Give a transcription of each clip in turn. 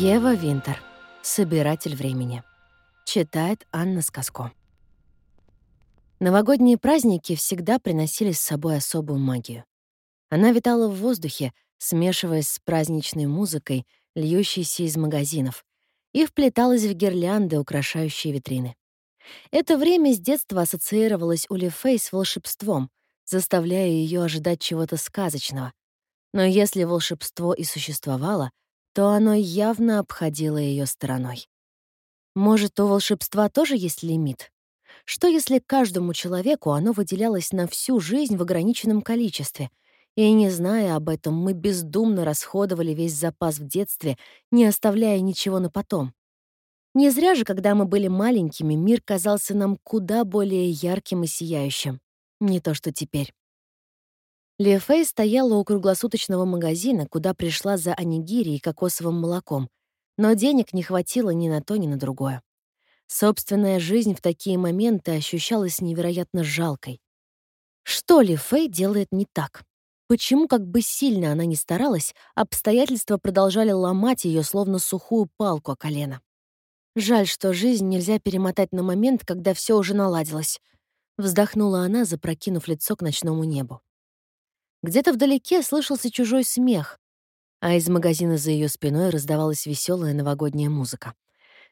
Ева Винтер. Собиратель времени. Читает Анна Сказко. Новогодние праздники всегда приносили с собой особую магию. Она витала в воздухе, смешиваясь с праздничной музыкой, льющейся из магазинов, и вплеталась в гирлянды, украшающие витрины. Это время с детства ассоциировалось у Ли Фэй с волшебством, заставляя ее ожидать чего-то сказочного. Но если волшебство и существовало — то оно явно обходило ее стороной. Может, у волшебства тоже есть лимит? Что если каждому человеку оно выделялось на всю жизнь в ограниченном количестве, и, не зная об этом, мы бездумно расходовали весь запас в детстве, не оставляя ничего на потом? Не зря же, когда мы были маленькими, мир казался нам куда более ярким и сияющим. Не то что теперь. Ли Фэй стояла у круглосуточного магазина, куда пришла за анигири и кокосовым молоком, но денег не хватило ни на то, ни на другое. Собственная жизнь в такие моменты ощущалась невероятно жалкой. Что Ли Фэй делает не так? Почему, как бы сильно она ни старалась, обстоятельства продолжали ломать ее, словно сухую палку о колено? Жаль, что жизнь нельзя перемотать на момент, когда все уже наладилось. Вздохнула она, запрокинув лицо к ночному небу. Где-то вдалеке слышался чужой смех, а из магазина за ее спиной раздавалась веселая новогодняя музыка.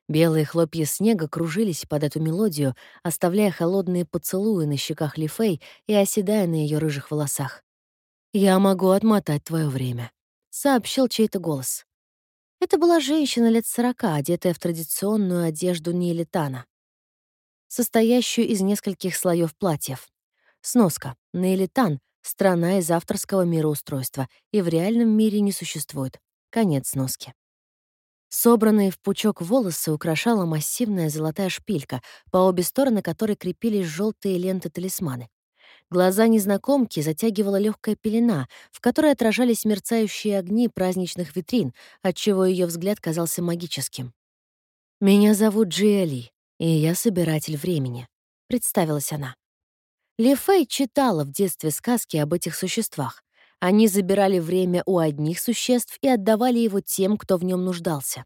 Белые хлопья снега кружились под эту мелодию, оставляя холодные поцелуи на щеках Лифей и оседая на ее рыжих волосах. «Я могу отмотать твое время», — сообщил чей-то голос. Это была женщина лет сорока, одетая в традиционную одежду нейлитана, состоящую из нескольких слоев платьев. Сноска. Нейлитан Страна из авторского мироустройства и в реальном мире не существует. Конец сноски. Собранные в пучок волосы украшала массивная золотая шпилька, по обе стороны которой крепились желтые ленты-талисманы. Глаза незнакомки затягивала легкая пелена, в которой отражались мерцающие огни праздничных витрин, отчего ее взгляд казался магическим. «Меня зовут Джиэли, и я собиратель времени», — представилась она. Ли Фэй читала в детстве сказки об этих существах. Они забирали время у одних существ и отдавали его тем, кто в нем нуждался.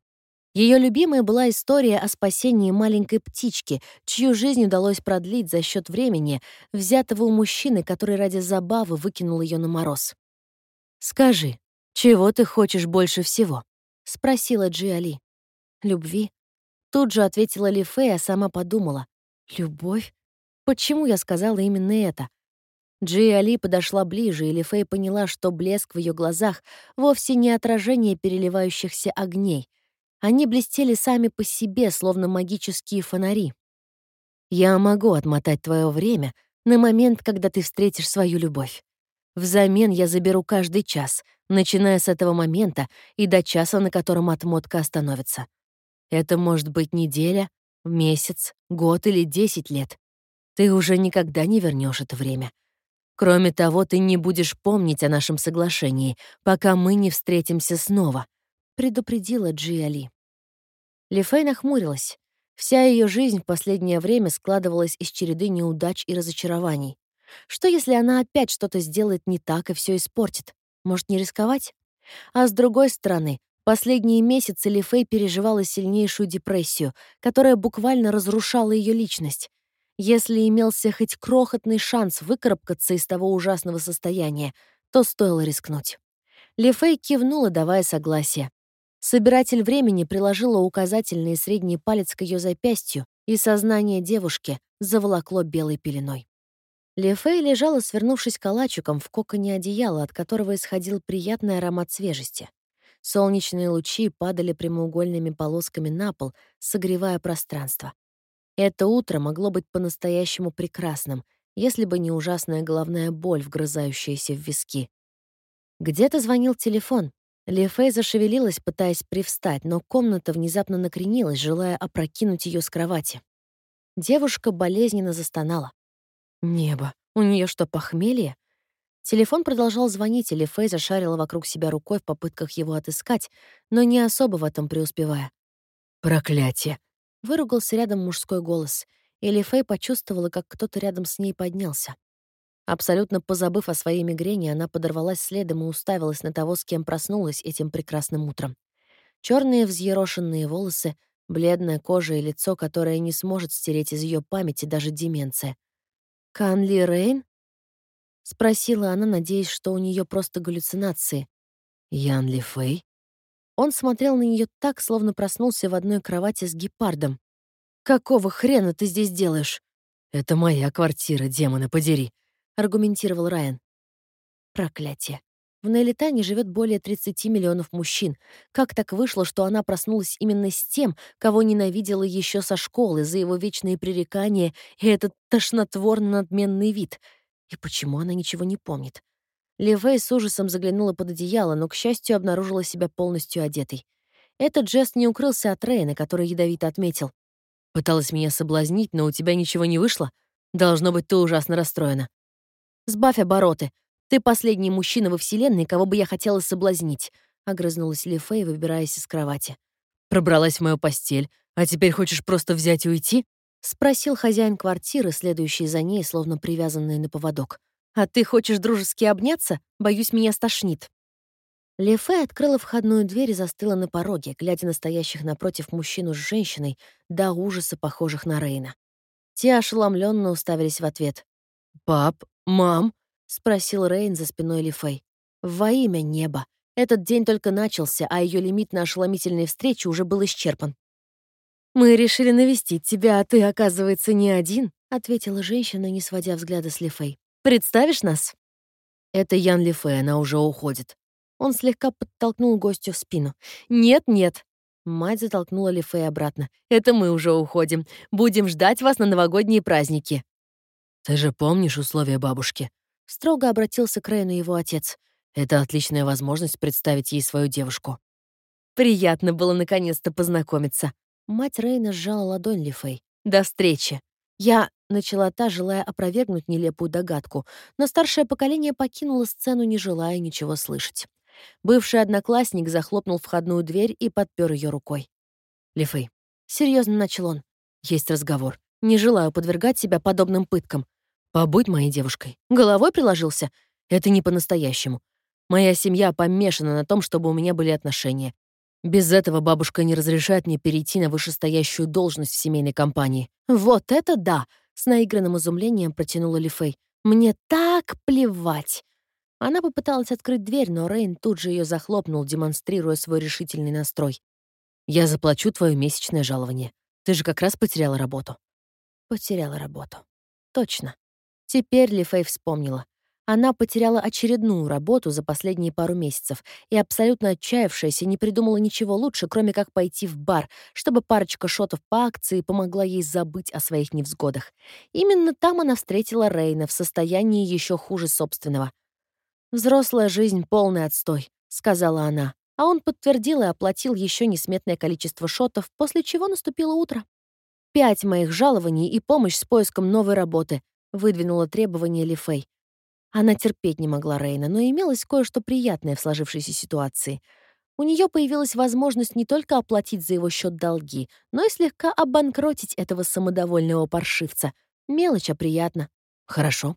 Ее любимой была история о спасении маленькой птички, чью жизнь удалось продлить за счет времени, взятого у мужчины, который ради забавы выкинул ее на мороз. «Скажи, чего ты хочешь больше всего?» — спросила Джи Али. «Любви». Тут же ответила Ли Фэй, а сама подумала. «Любовь? Почему я сказала именно это? Джи Али подошла ближе, и Ли Фэй поняла, что блеск в ее глазах вовсе не отражение переливающихся огней. Они блестели сами по себе, словно магические фонари. «Я могу отмотать твое время на момент, когда ты встретишь свою любовь. Взамен я заберу каждый час, начиная с этого момента и до часа, на котором отмотка остановится. Это может быть неделя, месяц, год или десять лет. Ты уже никогда не вернешь это время. Кроме того, ты не будешь помнить о нашем соглашении, пока мы не встретимся снова», — предупредила Джи Али. Ли Фэй нахмурилась. Вся ее жизнь в последнее время складывалась из череды неудач и разочарований. Что, если она опять что-то сделает не так и все испортит? Может, не рисковать? А с другой стороны, последние месяцы Ли Фэй переживала сильнейшую депрессию, которая буквально разрушала ее личность. Если имелся хоть крохотный шанс выкарабкаться из того ужасного состояния, то стоило рискнуть. Ли Фэй кивнула, давая согласие. Собиратель времени приложила указательный и средний палец к ее запястью, и сознание девушки заволокло белой пеленой. Ли Фэй лежала, свернувшись калачиком в коконе одеяла, от которого исходил приятный аромат свежести. Солнечные лучи падали прямоугольными полосками на пол, согревая пространство. Это утро могло быть по-настоящему прекрасным, если бы не ужасная головная боль, вгрызающаяся в виски. Где-то звонил телефон. Ли Фэй зашевелилась, пытаясь привстать, но комната внезапно накренилась, желая опрокинуть ее с кровати. Девушка болезненно застонала. Небо, у нее что, похмелье? Телефон продолжал звонить, и Ли Фэй зашарила вокруг себя рукой в попытках его отыскать, но не особо в этом преуспевая. «Проклятие!» Выругался рядом мужской голос, и Лифей почувствовала, как кто-то рядом с ней поднялся. Абсолютно позабыв о своей мигрени, она подорвалась следом и уставилась на того, с кем проснулась этим прекрасным утром. Черные взъерошенные волосы, бледная кожа и лицо, которое не сможет стереть из ее памяти даже деменция. «Канли Рейн?» — спросила она, надеясь, что у нее просто галлюцинации. «Ян Ли Фэй?» Он смотрел на нее так, словно проснулся в одной кровати с гепардом. «Какого хрена ты здесь делаешь?» «Это моя квартира, демона подери», — аргументировал Райан. Проклятие. В Нейлитане живет более 30 миллионов мужчин. Как так вышло, что она проснулась именно с тем, кого ненавидела еще со школы за его вечные пререкания и этот тошнотворно-надменный вид? И почему она ничего не помнит? Ливей с ужасом заглянула под одеяло, но, к счастью, обнаружила себя полностью одетой. Этот жест не укрылся от Рейна, который ядовито отметил. «Пыталась меня соблазнить, но у тебя ничего не вышло? Должно быть, ты ужасно расстроена». «Сбавь обороты. Ты последний мужчина во Вселенной, кого бы я хотела соблазнить», — огрызнулась Лифей, выбираясь из кровати. «Пробралась в мою постель, а теперь хочешь просто взять и уйти?» — спросил хозяин квартиры, следующий за ней, словно привязанный на поводок. «А ты хочешь дружески обняться? Боюсь, меня стошнит». Лефе открыла входную дверь и застыла на пороге, глядя на стоящих напротив мужчину с женщиной, до ужаса похожих на Рейна. Те ошеломленно уставились в ответ. «Пап, мам?» — спросил Рейн за спиной Лифей. «Во имя неба. Этот день только начался, а ее лимит на ошеломительные встречи уже был исчерпан». «Мы решили навестить тебя, а ты, оказывается, не один», — ответила женщина, не сводя взгляда с Лифей. Представишь нас?» «Это Ян Лифе, она уже уходит». Он слегка подтолкнул гостю в спину. «Нет-нет». Мать затолкнула Лифе обратно. «Это мы уже уходим. Будем ждать вас на новогодние праздники». «Ты же помнишь условия бабушки?» Строго обратился к Рейну его отец. «Это отличная возможность представить ей свою девушку». Приятно было наконец-то познакомиться. Мать Рейна сжала ладонь Лифей. «До встречи». Я начала та, желая опровергнуть нелепую догадку, но старшее поколение покинуло сцену, не желая ничего слышать. Бывший одноклассник захлопнул входную дверь и подпер ее рукой. «Лифей», — серьезно начал он, — «есть разговор. Не желаю подвергать себя подобным пыткам. Побудь моей девушкой». Головой приложился? Это не по-настоящему. Моя семья помешана на том, чтобы у меня были отношения. Без этого бабушка не разрешает мне перейти на вышестоящую должность в семейной компании. Вот это да! С наигранным изумлением протянула Лифей. Мне так плевать! Она попыталась открыть дверь, но Рейн тут же ее захлопнул, демонстрируя свой решительный настрой. «Я заплачу твое месячное жалование. Ты же как раз потеряла работу». Потеряла работу. Точно. Теперь Лифей вспомнила. Она потеряла очередную работу за последние пару месяцев и, абсолютно отчаявшаяся, не придумала ничего лучше, кроме как пойти в бар, чтобы парочка шотов по акции помогла ей забыть о своих невзгодах. Именно там она встретила Рейна в состоянии еще хуже собственного. «Взрослая жизнь — полный отстой», — сказала она. А он подтвердил и оплатил еще несметное количество шотов, после чего наступило утро. «Пять моих жалований и помощь с поиском новой работы», — выдвинула требование Лифей. Она терпеть не могла Рейна, но имелось кое-что приятное в сложившейся ситуации. У нее появилась возможность не только оплатить за его счет долги, но и слегка обанкротить этого самодовольного паршивца. Мелочь, а приятно. Хорошо.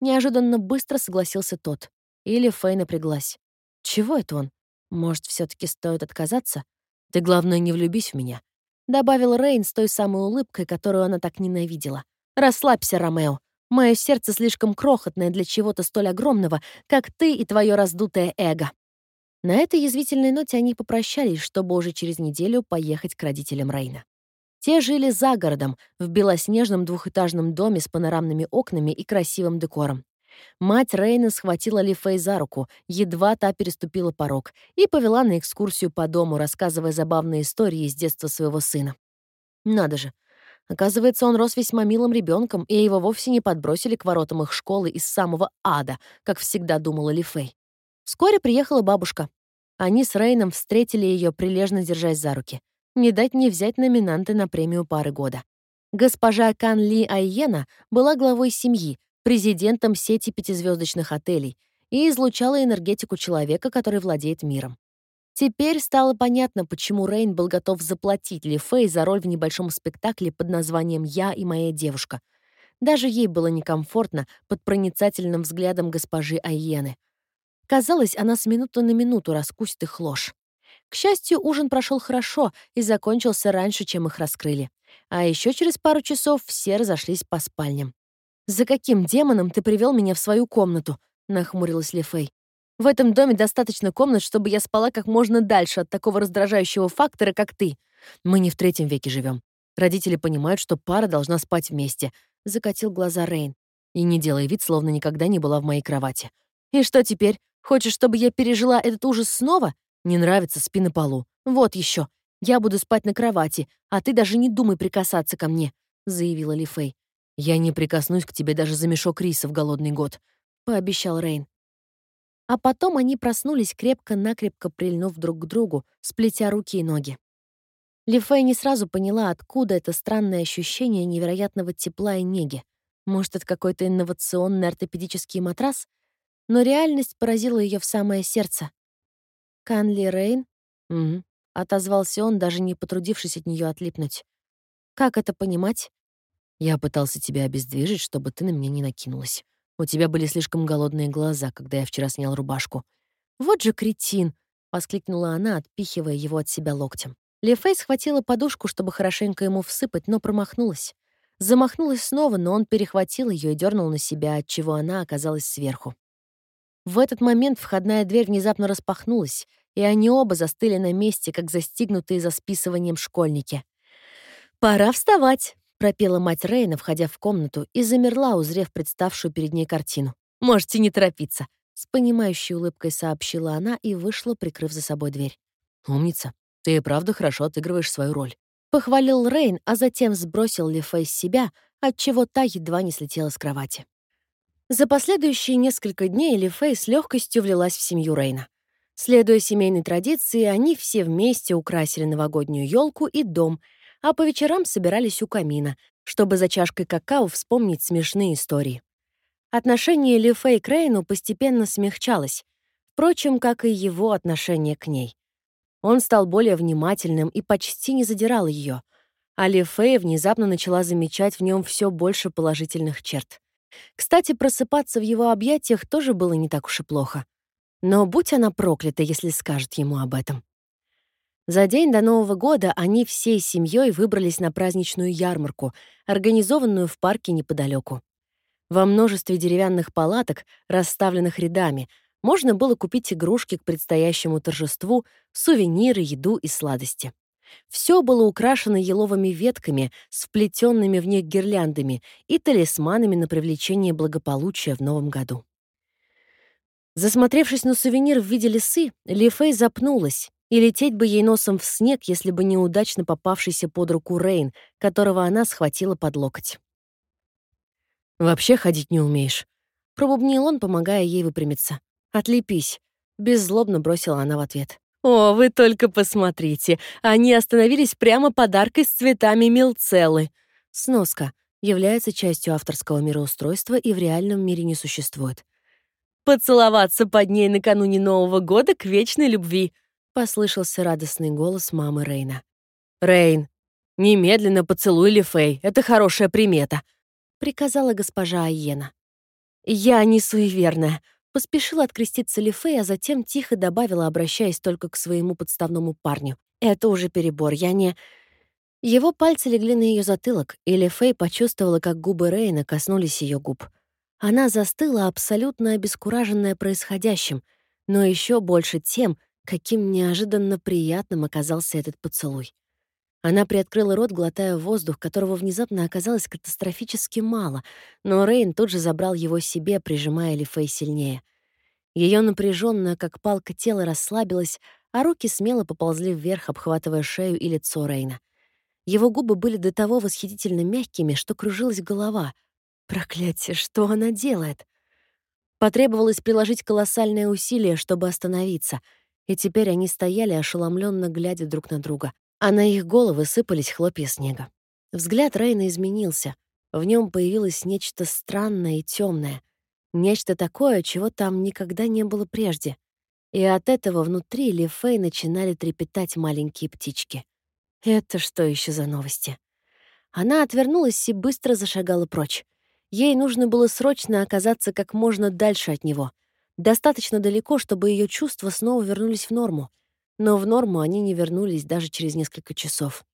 Неожиданно быстро согласился тот. Или Фэй напряглась. Чего это он? Может, все таки стоит отказаться? Ты, главное, не влюбись в меня. Добавил Рейн с той самой улыбкой, которую она так ненавидела. «Расслабься, Ромео. Мое сердце слишком крохотное для чего-то столь огромного, как ты и твое раздутое эго». На этой язвительной ноте они попрощались, чтобы уже через неделю поехать к родителям Рейна. Те жили за городом, в белоснежном двухэтажном доме с панорамными окнами и красивым декором. Мать Рейна схватила Ли Фэй за руку, едва та переступила порог, и повела на экскурсию по дому, рассказывая забавные истории из детства своего сына. Надо же, Оказывается, он рос весьма милым ребенком, и его вовсе не подбросили к воротам их школы из самого ада, как всегда думала Ли Фэй. Вскоре приехала бабушка. Они с Рейном встретили ее, прилежно держась за руки. Не дать не взять номинанты на премию пары года. Госпожа Кан Ли Айена была главой семьи, президентом сети пятизвездочных отелей и излучала энергетику человека, который владеет миром. Теперь стало понятно, почему Рейн был готов заплатить Ли Фэй за роль в небольшом спектакле под названием «Я и моя девушка». Даже ей было некомфортно под проницательным взглядом госпожи Айены. Казалось, она с минуты на минуту раскусит их ложь. К счастью, ужин прошел хорошо и закончился раньше, чем их раскрыли. А еще через пару часов все разошлись по спальням. «За каким демоном ты привел меня в свою комнату?» — нахмурилась Ли Фэй. «В этом доме достаточно комнат, чтобы я спала как можно дальше от такого раздражающего фактора, как ты. Мы не в третьем веке живем. Родители понимают, что пара должна спать вместе», — закатил глаза Рейн. «И не делай вид, словно никогда не была в моей кровати. И что теперь? Хочешь, чтобы я пережила этот ужас снова? Не нравится, спи на полу. Вот еще. Я буду спать на кровати, а ты даже не думай прикасаться ко мне», — заявила Ли Фэй. «Я не прикоснусь к тебе даже за мешок риса в голодный год», — пообещал Рейн. А потом они проснулись, крепко-накрепко прильнув друг к другу, сплетя руки и ноги. Ли Фэй не сразу поняла, откуда это странное ощущение невероятного тепла и неги. Может, это какой-то инновационный ортопедический матрас? Но реальность поразила ее в самое сердце. «Канли Рейн?» «Угу», — отозвался он, даже не потрудившись от нее отлипнуть. «Как это понимать?» «Я пытался тебя обездвижить, чтобы ты на меня не накинулась. У тебя были слишком голодные глаза, когда я вчера снял рубашку». «Вот же кретин!» — воскликнула она, отпихивая его от себя локтем. Лефей схватила подушку, чтобы хорошенько ему всыпать, но промахнулась. Замахнулась снова, но он перехватил ее и дернул на себя, отчего она оказалась сверху. В этот момент входная дверь внезапно распахнулась, и они оба застыли на месте, как застигнутые за списыванием школьники. «Пора вставать!» — пропела мать Рейна, входя в комнату, и замерла, узрев представшую перед ней картину. «Можете не торопиться!» — с понимающей улыбкой сообщила она и вышла, прикрыв за собой дверь. «Умница! Ты и правда хорошо отыгрываешь свою роль!» Похвалил Рейн, а затем сбросил Лифей с себя, отчего та едва не слетела с кровати. За последующие несколько дней Ли Фэй с легкостью влилась в семью Рейна. Следуя семейной традиции, они все вместе украсили новогоднюю елку и дом, а по вечерам собирались у камина, чтобы за чашкой какао вспомнить смешные истории. Отношение Ли Фэй к Рейну постепенно смягчалось, впрочем, как и его отношение к ней. Он стал более внимательным и почти не задирал ее, а Ли Фэй внезапно начала замечать в нем все больше положительных черт. Кстати, просыпаться в его объятиях тоже было не так уж и плохо. Но будь она проклята, если скажет ему об этом. За день до Нового года они всей семьей выбрались на праздничную ярмарку, организованную в парке неподалеку. Во множестве деревянных палаток, расставленных рядами, можно было купить игрушки к предстоящему торжеству, сувениры, еду и сладости. Все было украшено еловыми ветками с вплетенными в них гирляндами и талисманами на привлечение благополучия в новом году. Засмотревшись на сувенир в виде лисы, Ли Фэй запнулась, и лететь бы ей носом в снег, если бы неудачно попавшийся под руку Рейн, которого она схватила под локоть. «Вообще ходить не умеешь», — пробубнил он, помогая ей выпрямиться. «Отлепись», — беззлобно бросила она в ответ. «О, вы только посмотрите! Они остановились прямо подаркой с цветами милцеллы!» Сноска. Является частью авторского мироустройства и в реальном мире не существует. «Поцеловаться под ней накануне Нового года к вечной любви!» — послышался радостный голос мамы Рейна. «Рейн, немедленно поцелуй Лифей, это хорошая примета!» — приказала госпожа Айена. «Я не суеверная», Поспешила откреститься Лифей, а затем тихо добавила, обращаясь только к своему подставному парню. «Это уже перебор, я не...» Его пальцы легли на ее затылок, и Лифей почувствовала, как губы Рейна коснулись ее губ. Она застыла, абсолютно обескураженная происходящим, но еще больше тем, каким неожиданно приятным оказался этот поцелуй. Она приоткрыла рот, глотая воздух, которого внезапно оказалось катастрофически мало, но Рейн тут же забрал его себе, прижимая Лифей сильнее. Ее напряженное, как палка, тело расслабилось, а руки смело поползли вверх, обхватывая шею и лицо Рейна. Его губы были до того восхитительно мягкими, что кружилась голова. Проклятие, что она делает? Потребовалось приложить колоссальное усилие, чтобы остановиться, и теперь они стояли, ошеломленно глядя друг на друга а на их головы сыпались хлопья снега. Взгляд Рейна изменился. В нем появилось нечто странное и темное, нечто такое, чего там никогда не было прежде. И от этого внутри Лифей начинали трепетать маленькие птички. Это что еще за новости? Она отвернулась и быстро зашагала прочь. Ей нужно было срочно оказаться как можно дальше от него. Достаточно далеко, чтобы ее чувства снова вернулись в норму. но в норму они не вернулись даже через несколько часов.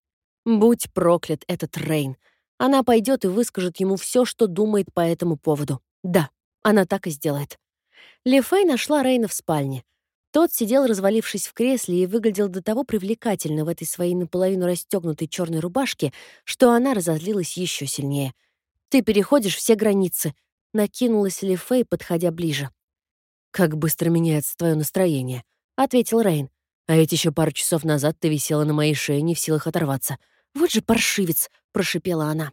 Будь проклят этот Рейн. Она пойдет и выскажет ему все, что думает по этому поводу. Да, она так и сделает. Ли Фэй нашла Рейна в спальне. Тот сидел, развалившись в кресле, и выглядел до того привлекательно в этой своей наполовину расстегнутой черной рубашке, что она разозлилась еще сильнее. «Ты переходишь все границы», — накинулась Ли Фэй, подходя ближе. «Как быстро меняется твое настроение», — ответил Рейн. «А ведь еще пару часов назад ты висела на моей шее, не в силах оторваться». «Вот же паршивец», — прошипела она.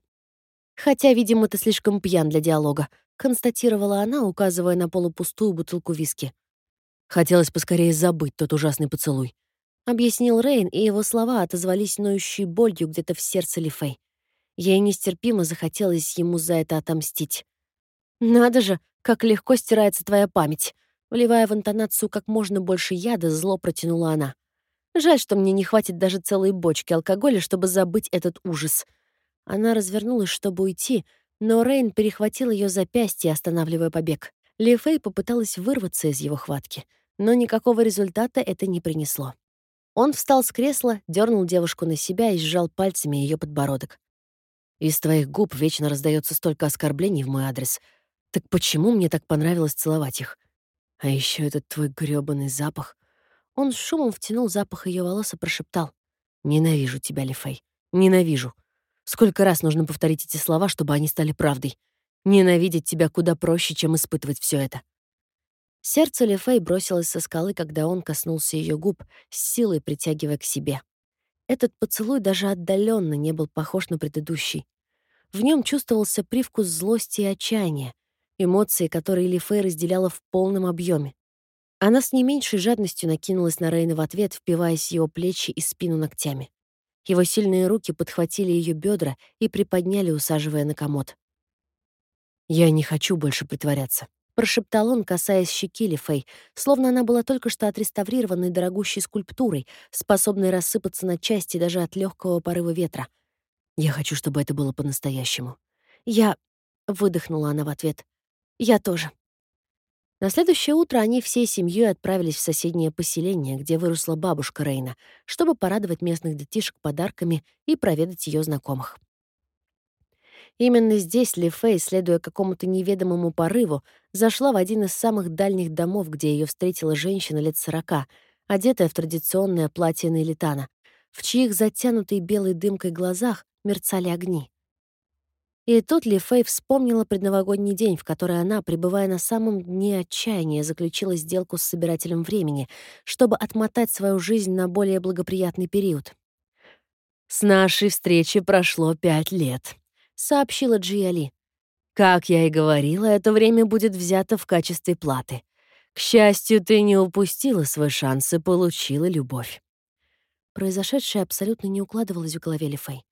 «Хотя, видимо, ты слишком пьян для диалога», — констатировала она, указывая на полупустую бутылку виски. Хотелось поскорее забыть тот ужасный поцелуй. Объяснил Рейн, и его слова отозвались ноющей болью где-то в сердце Лифей. Ей нестерпимо захотелось ему за это отомстить. «Надо же, как легко стирается твоя память!» Вливая в интонацию как можно больше яда, зло протянула она. «Жаль, что мне не хватит даже целой бочки алкоголя, чтобы забыть этот ужас». Она развернулась, чтобы уйти, но Рейн перехватил ее запястье, останавливая побег. Ли Фэй попыталась вырваться из его хватки, но никакого результата это не принесло. Он встал с кресла, дернул девушку на себя и сжал пальцами ее подбородок. «Из твоих губ вечно раздается столько оскорблений в мой адрес. Так почему мне так понравилось целовать их? А еще этот твой грёбаный запах». Он с шумом втянул запах ее волос и прошептал. «Ненавижу тебя, Лифей. Ненавижу. Сколько раз нужно повторить эти слова, чтобы они стали правдой? Ненавидеть тебя куда проще, чем испытывать все это». Сердце Лефей бросилось со скалы, когда он коснулся ее губ, с силой притягивая к себе. Этот поцелуй даже отдаленно не был похож на предыдущий. В нем чувствовался привкус злости и отчаяния, эмоции, которые Лифей разделяла в полном объеме. Она с не меньшей жадностью накинулась на Рейна в ответ, впиваясь в его плечи и спину ногтями. Его сильные руки подхватили ее бедра и приподняли, усаживая на комод. «Я не хочу больше притворяться», — прошептал он, касаясь щеки Лифей, словно она была только что отреставрированной дорогущей скульптурой, способной рассыпаться на части даже от легкого порыва ветра. «Я хочу, чтобы это было по-настоящему». «Я...» — выдохнула она в ответ. «Я тоже». На следующее утро они всей семьей отправились в соседнее поселение, где выросла бабушка Рейна, чтобы порадовать местных детишек подарками и проведать ее знакомых. Именно здесь Ли Фэй, следуя какому-то неведомому порыву, зашла в один из самых дальних домов, где ее встретила женщина лет сорока, одетая в традиционное платье Нейлитана, в чьих затянутой белой дымкой глазах мерцали огни. И тут Ли Фэй вспомнила предновогодний день, в который она, пребывая на самом дне отчаяния, заключила сделку с собирателем времени, чтобы отмотать свою жизнь на более благоприятный период. «С нашей встречи прошло пять лет», — сообщила Джиали. «Как я и говорила, это время будет взято в качестве платы. К счастью, ты не упустила свой шанс и получила любовь». Произошедшее абсолютно не укладывалось в голове Ли Фэй.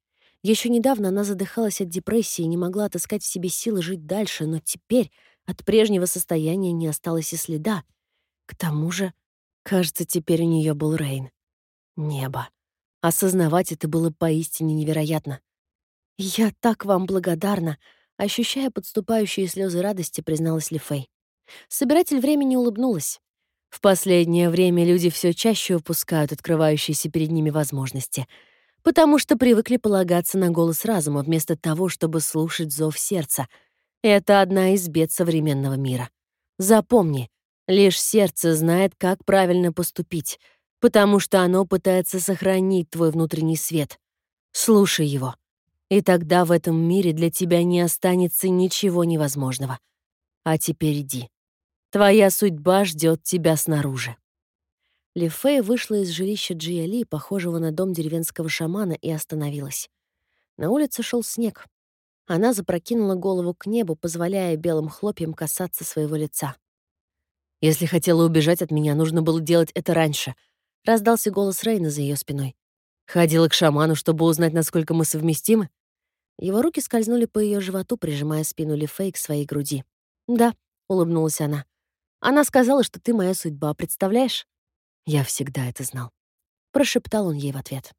Еще недавно она задыхалась от депрессии и не могла отыскать в себе силы жить дальше, но теперь от прежнего состояния не осталось и следа. К тому же, кажется, теперь у нее был Рейн. Небо. Осознавать это было поистине невероятно. «Я так вам благодарна», — ощущая подступающие слезы радости, призналась Ли Фэй. Собиратель времени улыбнулась. В последнее время люди все чаще упускают открывающиеся перед ними возможности — потому что привыкли полагаться на голос разума вместо того, чтобы слушать зов сердца. Это одна из бед современного мира. Запомни, лишь сердце знает, как правильно поступить, потому что оно пытается сохранить твой внутренний свет. Слушай его. И тогда в этом мире для тебя не останется ничего невозможного. А теперь иди. Твоя судьба ждет тебя снаружи. Ли Фэй вышла из жилища Джиали, похожего на дом деревенского шамана, и остановилась. На улице шел снег. Она запрокинула голову к небу, позволяя белым хлопьям касаться своего лица. «Если хотела убежать от меня, нужно было делать это раньше», — раздался голос Рейна за ее спиной. «Ходила к шаману, чтобы узнать, насколько мы совместимы?» Его руки скользнули по ее животу, прижимая спину Ли Фэй к своей груди. «Да», — улыбнулась она. «Она сказала, что ты моя судьба, представляешь?» Я всегда это знал. Прошептал он ей в ответ.